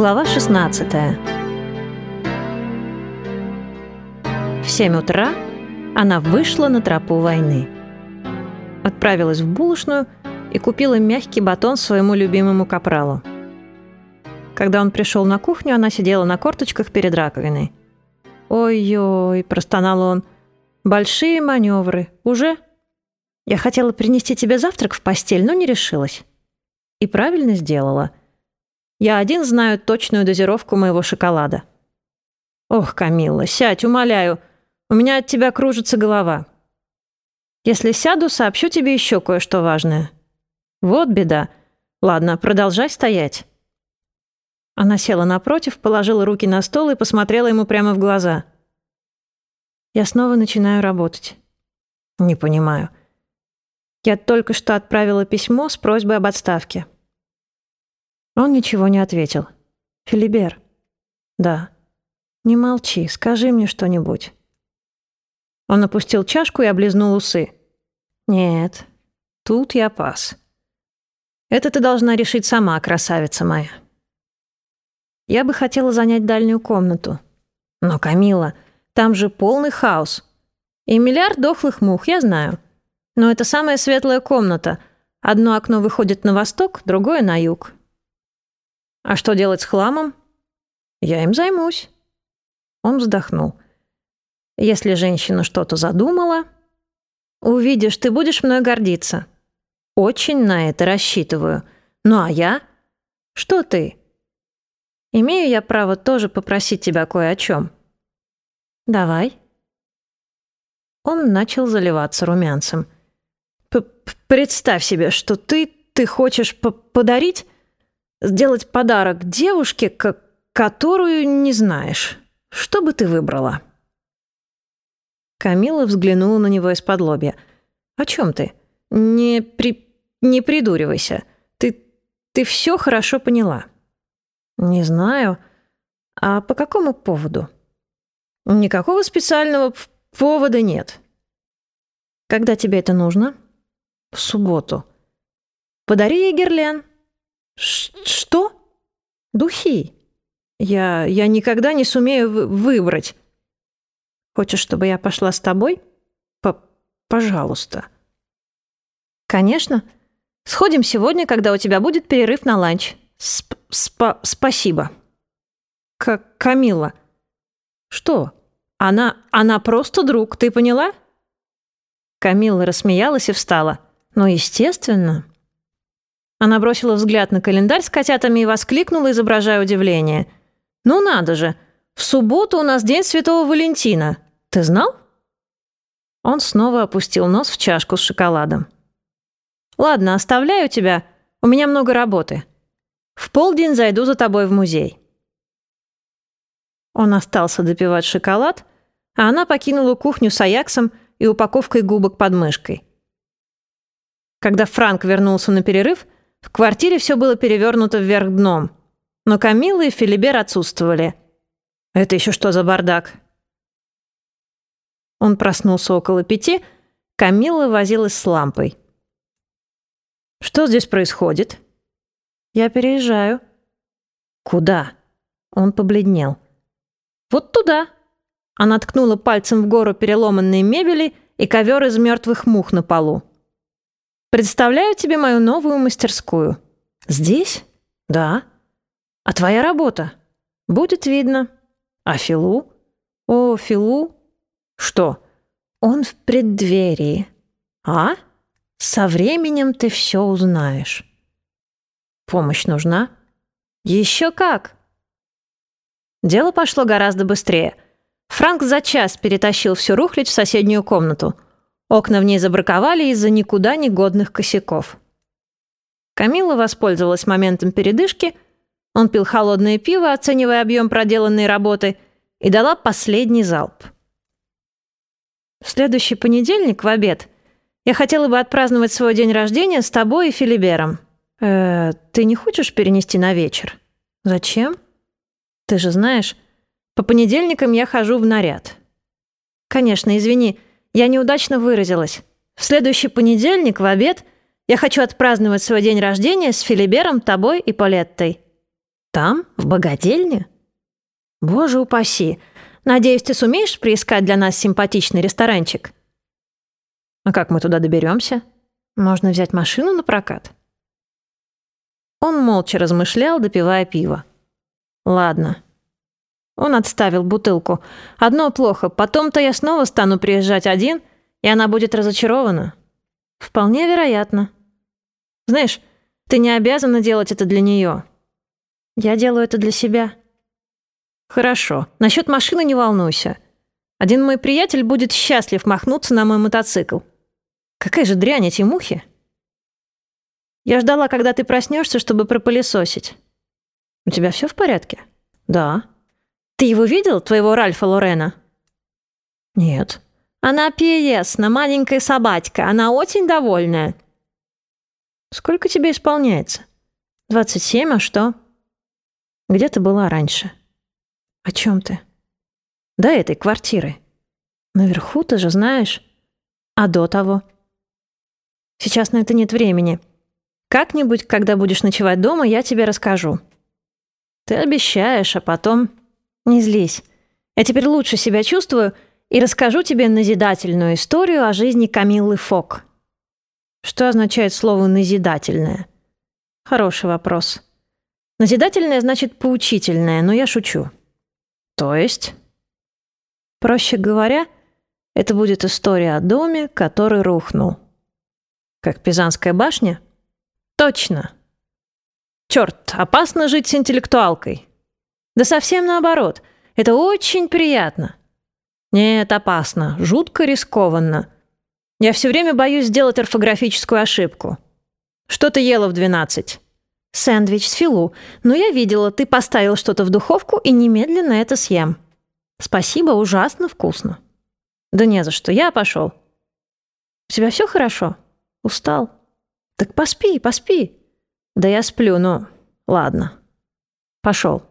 Глава 16 В 7 утра она вышла на тропу войны. Отправилась в булочную и купила мягкий батон своему любимому капралу. Когда он пришел на кухню, она сидела на корточках перед раковиной. «Ой-ой», – простонал он, – «большие маневры. Уже?» «Я хотела принести тебе завтрак в постель, но не решилась». И правильно сделала – я один знаю точную дозировку моего шоколада. Ох, Камилла, сядь, умоляю. У меня от тебя кружится голова. Если сяду, сообщу тебе еще кое-что важное. Вот беда. Ладно, продолжай стоять. Она села напротив, положила руки на стол и посмотрела ему прямо в глаза. Я снова начинаю работать. Не понимаю. Я только что отправила письмо с просьбой об отставке. Он ничего не ответил. «Филибер?» «Да». «Не молчи, скажи мне что-нибудь». Он опустил чашку и облизнул усы. «Нет, тут я пас. Это ты должна решить сама, красавица моя». Я бы хотела занять дальнюю комнату. Но, Камила, там же полный хаос. И миллиард дохлых мух, я знаю. Но это самая светлая комната. Одно окно выходит на восток, другое — на юг. А что делать с хламом? Я им займусь. Он вздохнул. Если женщина что-то задумала, увидишь, ты будешь мной гордиться. Очень на это рассчитываю. Ну а я? Что ты? Имею я право тоже попросить тебя кое о чем. Давай. Он начал заливаться румянцем. П Представь себе, что ты ты хочешь подарить Сделать подарок девушке, которую не знаешь. Что бы ты выбрала?» Камила взглянула на него из-под лобья. «О чем ты? Не, при... не придуривайся. Ты... ты все хорошо поняла». «Не знаю. А по какому поводу?» «Никакого специального повода нет». «Когда тебе это нужно?» «В субботу». «Подари ей герлен». «Что?» «Духи. Я, я никогда не сумею выбрать. Хочешь, чтобы я пошла с тобой? П Пожалуйста». «Конечно. Сходим сегодня, когда у тебя будет перерыв на ланч. Сп -спа Спасибо». К Камила. «Что? Она, она просто друг, ты поняла?» Камила рассмеялась и встала. «Ну, естественно». Она бросила взгляд на календарь с котятами и воскликнула, изображая удивление. «Ну надо же! В субботу у нас день Святого Валентина. Ты знал?» Он снова опустил нос в чашку с шоколадом. «Ладно, оставляю тебя. У меня много работы. В полдень зайду за тобой в музей». Он остался допивать шоколад, а она покинула кухню с Аяксом и упаковкой губок под мышкой. Когда Франк вернулся на перерыв, в квартире все было перевернуто вверх дном. Но Камилла и Филибер отсутствовали. Это еще что за бардак? Он проснулся около пяти, Камилла возилась с лампой. «Что здесь происходит?» «Я переезжаю». «Куда?» Он побледнел. «Вот туда». Она ткнула пальцем в гору переломанной мебели и ковер из мертвых мух на полу. Представляю тебе мою новую мастерскую. Здесь? Да. А твоя работа? Будет видно. А Филу? О, Филу? Что? Он в преддверии. А? Со временем ты все узнаешь. Помощь нужна? Еще как. Дело пошло гораздо быстрее. Франк за час перетащил всю рухлядь в соседнюю комнату — Окна в ней забраковали из-за никуда не годных косяков. Камила воспользовалась моментом передышки, он пил холодное пиво, оценивая объем проделанной работы, и дала последний залп. В следующий понедельник в обед я хотела бы отпраздновать свой день рождения с тобой и Филибером. Э, ты не хочешь перенести на вечер? Зачем? Ты же знаешь, по понедельникам я хожу в наряд. Конечно, извини, я неудачно выразилась. В следующий понедельник в обед я хочу отпраздновать свой день рождения с Филибером, тобой и Полеттой. Там? В богадельне? Боже упаси! Надеюсь, ты сумеешь приискать для нас симпатичный ресторанчик? А как мы туда доберемся? Можно взять машину на прокат? Он молча размышлял, допивая пиво. Ладно. Он отставил бутылку. Одно плохо, потом-то я снова стану приезжать один, и она будет разочарована. Вполне вероятно. Знаешь, ты не обязана делать это для нее. Я делаю это для себя. Хорошо. Насчет машины не волнуйся. Один мой приятель будет счастлив махнуться на мой мотоцикл. Какая же дрянь эти мухи. Я ждала, когда ты проснешься, чтобы пропылесосить. У тебя все в порядке? Да. Ты его видел, твоего Ральфа Лорена? Нет. Она пьесна, маленькая собачка. Она очень довольная. Сколько тебе исполняется? Двадцать семь, а что? Где ты была раньше? О чем ты? До этой квартиры. Наверху, ты же знаешь. А до того? Сейчас на это нет времени. Как-нибудь, когда будешь ночевать дома, я тебе расскажу. Ты обещаешь, а потом... Не злись. Я теперь лучше себя чувствую и расскажу тебе назидательную историю о жизни Камиллы Фок. Что означает слово «назидательное»? Хороший вопрос. Назидательное значит поучительное, но я шучу. То есть? Проще говоря, это будет история о доме, который рухнул. Как Пизанская башня? Точно. Черт, опасно жить с интеллектуалкой. Да совсем наоборот. Это очень приятно. Нет, опасно. Жутко рискованно. Я все время боюсь сделать орфографическую ошибку. Что ты ела в двенадцать? Сэндвич с филу. Но я видела, ты поставил что-то в духовку и немедленно это съем. Спасибо, ужасно вкусно. Да не за что, я пошел. У тебя все хорошо? Устал? Так поспи, поспи. Да я сплю, ну, ладно. Пошел.